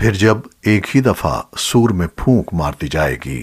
फिर जब एक ही दफ़ा सूर में फूंक मार दी जाएगी